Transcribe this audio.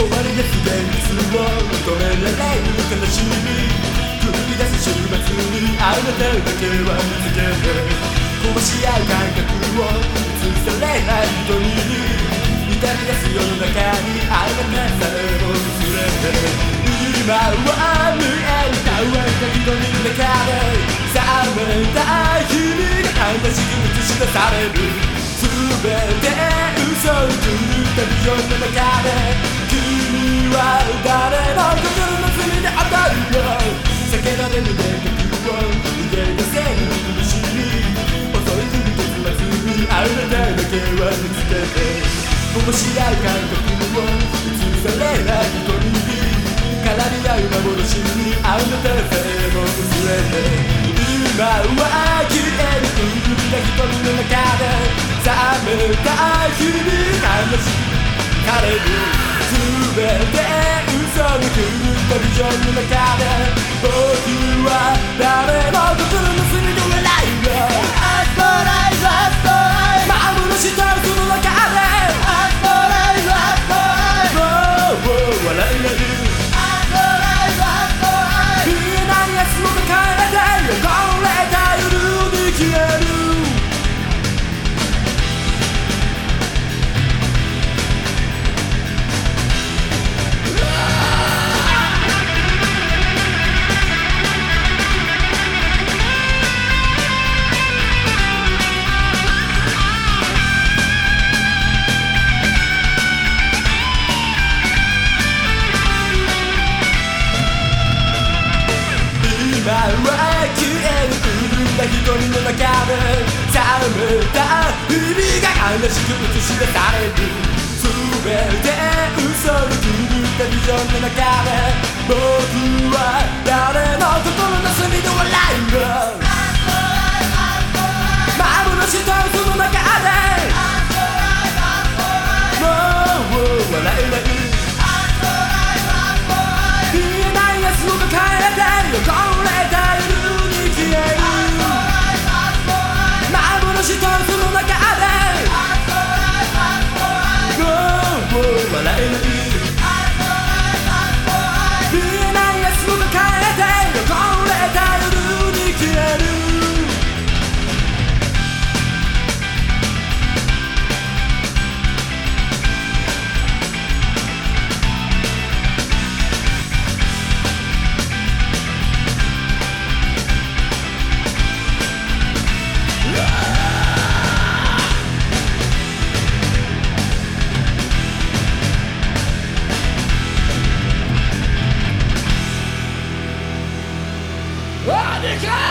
を止められる悲しみ繰り出す週末にあなただけは見つけて壊し合う感覚を映されない人に痛み出す世の中にあなたさえも薄れて今は見える乾いた瞳の中で冷めた日々が悲しく映し出される全て嘘を狂ったビジョンの中では誰の心の罪で当たるよ避けられる電卓を逃げ出せる苦しみ遅い来る結末にあなただけは見つけて面白い感覚を映されない人に絡み合う幻にあなたさえも薄れて今は消える古びた瞳の中で冷めた日々悲しく枯れる全て嘘に狂ったビジョンの中で僕は誰も心の隅で笑いよアストライズアストライズ幻とその中でアストライズアストライズ笑いが出るしく映し出される。全て嘘に狂ったビジョンの中で God!